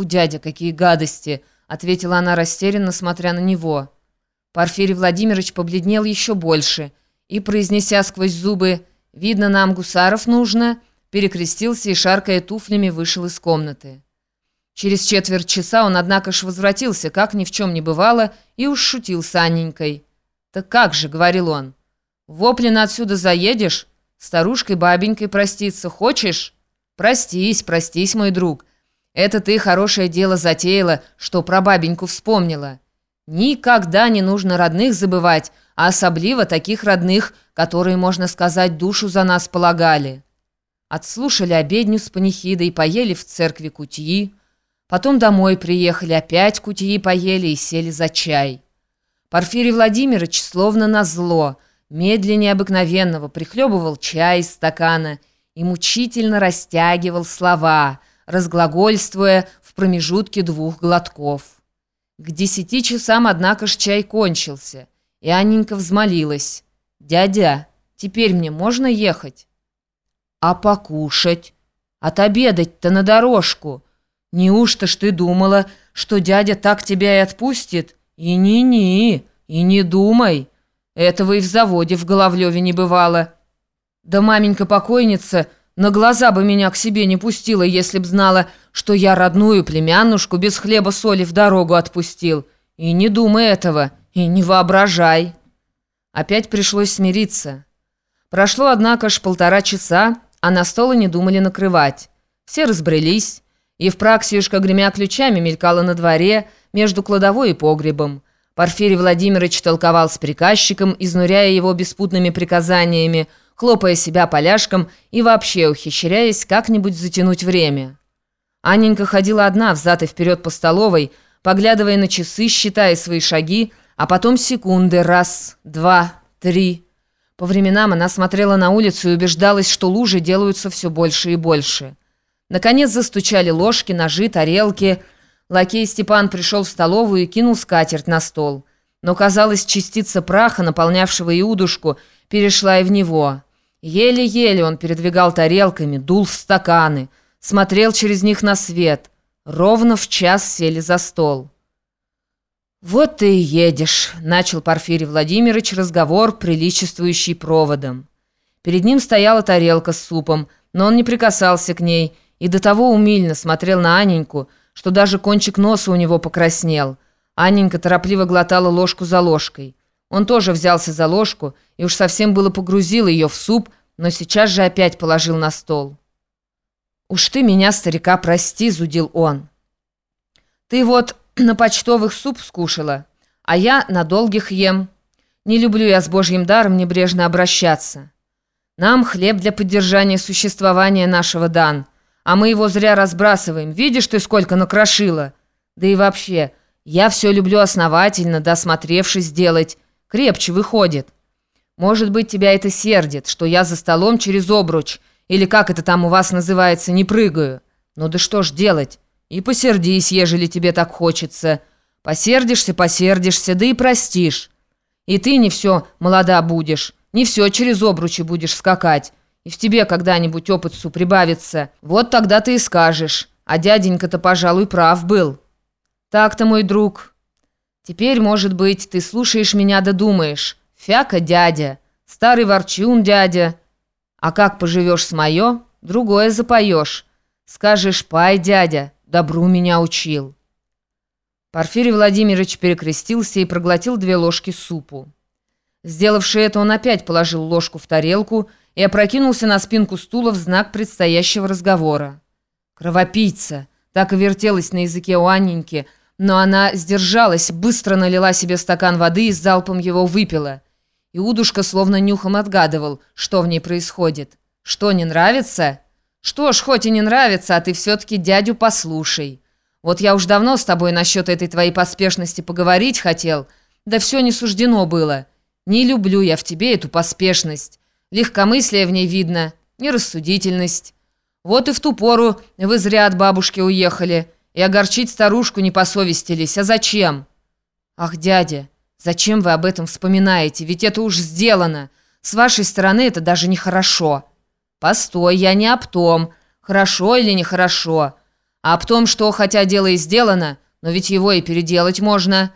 «Фу, дядя, какие гадости!» — ответила она растерянно, смотря на него. Порфирий Владимирович побледнел еще больше и, произнеся сквозь зубы «Видно, нам гусаров нужно», перекрестился и, шаркая туфлями, вышел из комнаты. Через четверть часа он, однако ж, возвратился, как ни в чем не бывало, и уж шутил с Анненькой. «Так как же», — говорил он, — «воплина отсюда заедешь? Старушкой-бабенькой проститься хочешь?» «Простись, простись, мой друг. Это ты хорошее дело затеяла, что про бабеньку вспомнила. Никогда не нужно родных забывать, а особливо таких родных, которые, можно сказать, душу за нас полагали». Отслушали обедню с панихидой, поели в церкви кутьи, потом домой приехали, опять кутьи поели и сели за чай. Порфирий Владимирович, словно назло, медленнее обыкновенного, прихлебывал чай из стакана и мучительно растягивал слова, разглагольствуя в промежутке двух глотков. К десяти часам, однако ж, чай кончился, и Анненька взмолилась. «Дядя, теперь мне можно ехать?» «А покушать? Отобедать-то на дорожку? Неужто ж ты думала, что дядя так тебя и отпустит?» «И ни-ни, и не думай. Этого и в заводе в Головлеве не бывало. Да маменька-покойница на глаза бы меня к себе не пустила, если б знала, что я родную племяннушку без хлеба-соли в дорогу отпустил. И не думай этого, и не воображай». Опять пришлось смириться. Прошло, однако ж, полтора часа, а на стол не думали накрывать. Все разбрелись, и в праксиюшка, гремя ключами, мелькала на дворе, между кладовой и погребом. Порфирий Владимирович толковал с приказчиком, изнуряя его беспутными приказаниями, хлопая себя поляшком и вообще ухищряясь как-нибудь затянуть время. Анненька ходила одна взад и вперед по столовой, поглядывая на часы, считая свои шаги, а потом секунды. Раз, два, три. По временам она смотрела на улицу и убеждалась, что лужи делаются все больше и больше. Наконец застучали ложки, ножи, тарелки – Лакей Степан пришел в столовую и кинул скатерть на стол. Но, казалось, частица праха, наполнявшего Иудушку, перешла и в него. Еле-еле он передвигал тарелками, дул в стаканы, смотрел через них на свет. Ровно в час сели за стол. «Вот ты и едешь», — начал Порфирий Владимирович разговор, приличествующий проводом. Перед ним стояла тарелка с супом, но он не прикасался к ней и до того умильно смотрел на Аненьку, что даже кончик носа у него покраснел. Анненька торопливо глотала ложку за ложкой. Он тоже взялся за ложку и уж совсем было погрузил ее в суп, но сейчас же опять положил на стол. «Уж ты меня, старика, прости», — зудил он. «Ты вот на почтовых суп скушала, а я на долгих ем. Не люблю я с божьим даром небрежно обращаться. Нам хлеб для поддержания существования нашего дан» а мы его зря разбрасываем. Видишь ты, сколько накрошила? Да и вообще, я все люблю основательно, досмотревшись делать. Крепче выходит. Может быть, тебя это сердит, что я за столом через обруч, или как это там у вас называется, не прыгаю. Ну да что ж делать? И посердись, ежели тебе так хочется. Посердишься, посердишься, да и простишь. И ты не все молода будешь, не все через обручи будешь скакать и в тебе когда-нибудь опытцу прибавится, вот тогда ты и скажешь. А дяденька-то, пожалуй, прав был. Так-то, мой друг. Теперь, может быть, ты слушаешь меня да думаешь. Фяка дядя, старый ворчун дядя. А как поживешь с моё, другое запоешь. Скажешь, пай, дядя, добру меня учил. Порфирий Владимирович перекрестился и проглотил две ложки супу. Сделавши это, он опять положил ложку в тарелку и опрокинулся на спинку стула в знак предстоящего разговора. «Кровопийца!» Так и вертелась на языке у Анненьки, но она сдержалась, быстро налила себе стакан воды и с залпом его выпила. Иудушка словно нюхом отгадывал, что в ней происходит. «Что, не нравится?» «Что ж, хоть и не нравится, а ты все-таки дядю послушай. Вот я уж давно с тобой насчет этой твоей поспешности поговорить хотел, да все не суждено было. Не люблю я в тебе эту поспешность. Легкомыслие в ней видно, нерассудительность. Вот и в ту пору вы зря от бабушки уехали, и огорчить старушку не посовестились. А зачем? Ах, дядя, зачем вы об этом вспоминаете? Ведь это уж сделано. С вашей стороны это даже нехорошо. Постой, я не об том, хорошо или нехорошо. А об том, что, хотя дело и сделано, но ведь его и переделать можно,